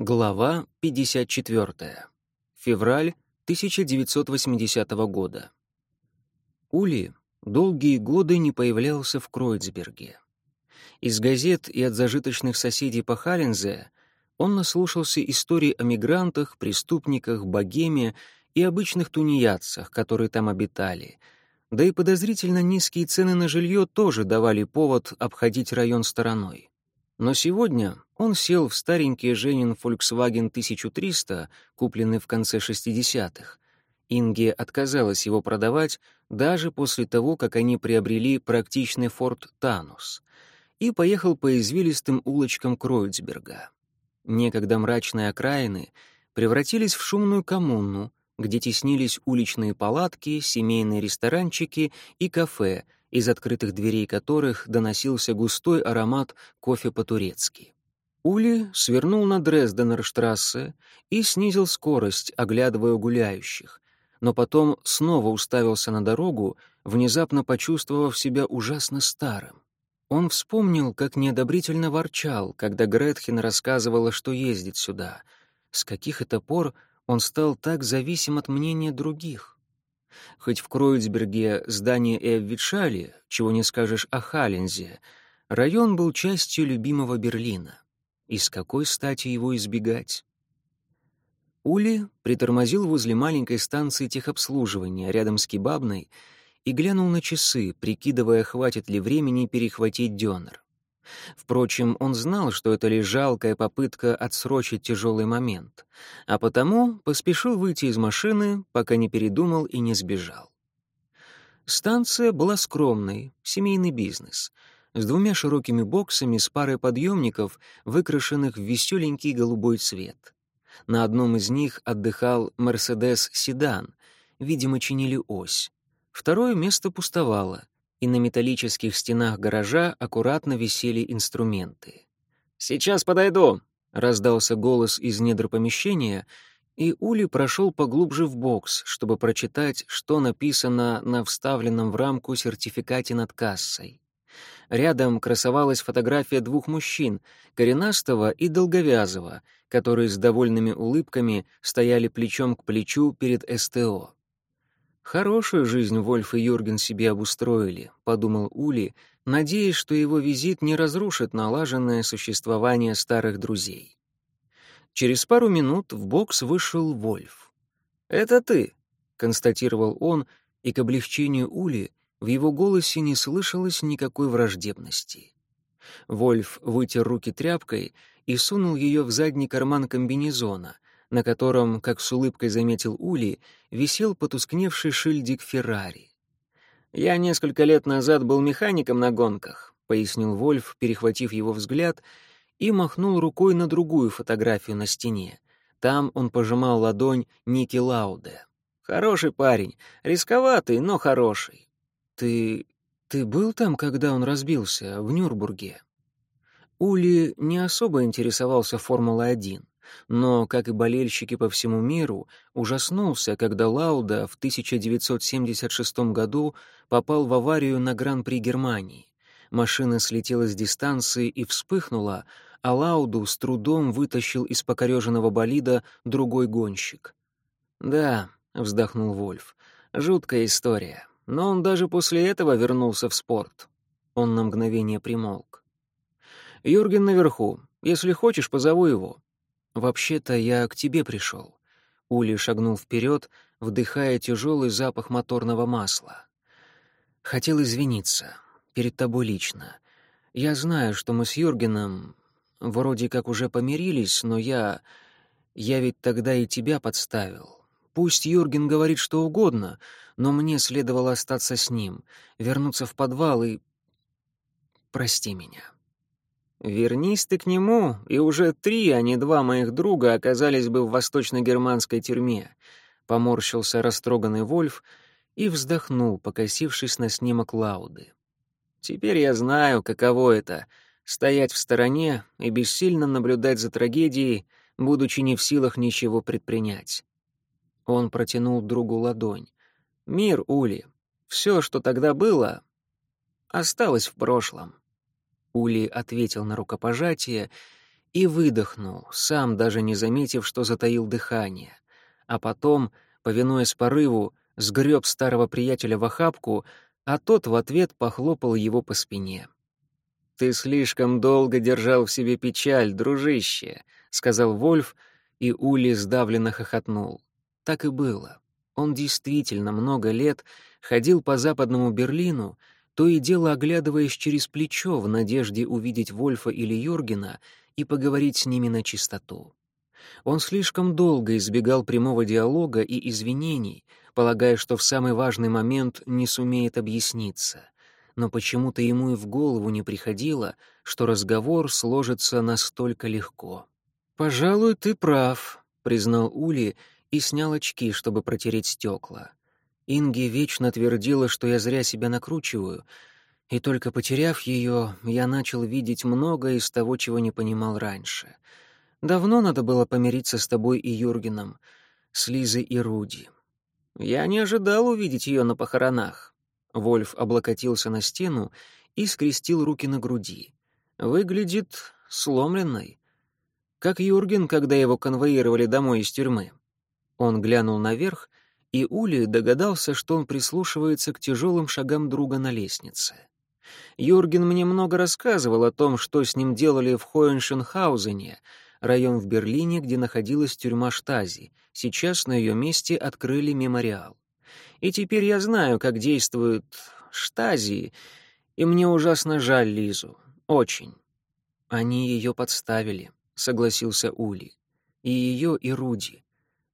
Глава 54. Февраль 1980 года. Ули долгие годы не появлялся в Кройцберге. Из газет и от зажиточных соседей по Халлензе он наслушался историй о мигрантах, преступниках, богеме и обычных тунеядцах, которые там обитали. Да и подозрительно низкие цены на жилье тоже давали повод обходить район стороной. Но сегодня он сел в старенький Женин Volkswagen 1300, купленный в конце 60-х. Инге отказалась его продавать даже после того, как они приобрели практичный Ford Танус, и поехал по извилистым улочкам Кройцберга. Некогда мрачные окраины превратились в шумную коммуну, где теснились уличные палатки, семейные ресторанчики и кафе — из открытых дверей которых доносился густой аромат кофе по-турецки. Ули свернул на Дрезденерштрассе и снизил скорость, оглядывая гуляющих, но потом снова уставился на дорогу, внезапно почувствовав себя ужасно старым. Он вспомнил, как неодобрительно ворчал, когда Гретхен рассказывала, что ездит сюда. С каких это пор он стал так зависим от мнения других? Хоть в Кройцберге здание и чего не скажешь о Халензе, район был частью любимого Берлина. И с какой стати его избегать? Ули притормозил возле маленькой станции техобслуживания рядом с кебабной и глянул на часы, прикидывая, хватит ли времени перехватить дёнер. Впрочем, он знал, что это лишь жалкая попытка отсрочить тяжелый момент, а потому поспешил выйти из машины, пока не передумал и не сбежал. Станция была скромной, семейный бизнес, с двумя широкими боксами с парой подъемников, выкрашенных в веселенький голубой цвет. На одном из них отдыхал «Мерседес-седан», видимо, чинили ось. Второе место пустовало — и на металлических стенах гаража аккуратно висели инструменты. «Сейчас подойду!» — раздался голос из недр помещения, и Ули прошел поглубже в бокс, чтобы прочитать, что написано на вставленном в рамку сертификате над кассой. Рядом красовалась фотография двух мужчин, коренастого и долговязого, которые с довольными улыбками стояли плечом к плечу перед СТО. «Хорошую жизнь Вольф и Юрген себе обустроили», — подумал Ули, надеясь, что его визит не разрушит налаженное существование старых друзей. Через пару минут в бокс вышел Вольф. «Это ты», — констатировал он, и к облегчению Ули в его голосе не слышалось никакой враждебности. Вольф вытер руки тряпкой и сунул ее в задний карман комбинезона — на котором, как с улыбкой заметил Ули, висел потускневший шильдик Феррари. «Я несколько лет назад был механиком на гонках», — пояснил Вольф, перехватив его взгляд, и махнул рукой на другую фотографию на стене. Там он пожимал ладонь Ники Лауде. «Хороший парень, рисковатый, но хороший». «Ты... ты был там, когда он разбился, в Нюрнбурге?» Ули не особо интересовался Формулой-1 но, как и болельщики по всему миру, ужаснулся, когда Лауда в 1976 году попал в аварию на Гран-при Германии. Машина слетела с дистанции и вспыхнула, а Лауду с трудом вытащил из покореженного болида другой гонщик. «Да», — вздохнул Вольф, — «жуткая история. Но он даже после этого вернулся в спорт». Он на мгновение примолк. «Юрген наверху. Если хочешь, позову его. «Вообще-то я к тебе пришел». Ули шагнул вперед, вдыхая тяжелый запах моторного масла. «Хотел извиниться. Перед тобой лично. Я знаю, что мы с Юргеном вроде как уже помирились, но я... Я ведь тогда и тебя подставил. Пусть Юрген говорит что угодно, но мне следовало остаться с ним, вернуться в подвал и... Прости меня». Вернись ты к нему, и уже три, а не два моих друга оказались бы в восточно-германской тюрьме. Поморщился растроганный Вольф и вздохнул, покосившись на снимок Лауды. Теперь я знаю, каково это — стоять в стороне и бессильно наблюдать за трагедией, будучи не в силах ничего предпринять. Он протянул другу ладонь. «Мир, Ули, все, что тогда было, осталось в прошлом». Ули ответил на рукопожатие, и выдохнул, сам даже не заметив, что затаил дыхание. А потом, повинуясь порыву, сгреб старого приятеля в охапку, а тот в ответ похлопал его по спине. «Ты слишком долго держал в себе печаль, дружище», — сказал Вольф, и Ули сдавленно хохотнул. Так и было. Он действительно много лет ходил по западному Берлину, то и дело оглядываясь через плечо в надежде увидеть Вольфа или Юргена и поговорить с ними на чистоту. Он слишком долго избегал прямого диалога и извинений, полагая, что в самый важный момент не сумеет объясниться — но почему-то ему и в голову не приходило, что разговор сложится настолько легко. «Пожалуй, ты прав», — признал Ули и снял очки, чтобы протереть стекла. Инги вечно твердила, что я зря себя накручиваю, и только потеряв ее, я начал видеть многое из того, чего не понимал раньше. Давно надо было помириться с тобой и Юргеном, с Лизой и Руди. Я не ожидал увидеть ее на похоронах. Вольф облокотился на стену и скрестил руки на груди. Выглядит сломленной. Как Юрген, когда его конвоировали домой из тюрьмы. Он глянул наверх, и Ули догадался, что он прислушивается к тяжелым шагам друга на лестнице. Юрген мне много рассказывал о том, что с ним делали в Хоеншенхаузене, район в Берлине, где находилась тюрьма Штази. Сейчас на ее месте открыли мемориал. И теперь я знаю, как действуют штази, и мне ужасно жаль Лизу. Очень. Они ее подставили, согласился Ули. И ее, и Руди.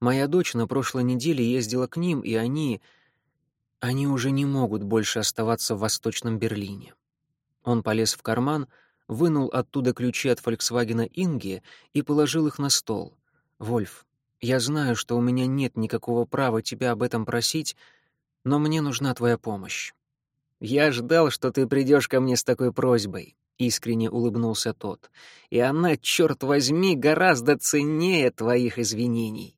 Моя дочь на прошлой неделе ездила к ним, и они... Они уже не могут больше оставаться в Восточном Берлине. Он полез в карман, вынул оттуда ключи от «Фольксвагена Инги» и положил их на стол. «Вольф, я знаю, что у меня нет никакого права тебя об этом просить, но мне нужна твоя помощь». «Я ждал, что ты придешь ко мне с такой просьбой», — искренне улыбнулся тот. «И она, черт возьми, гораздо ценнее твоих извинений».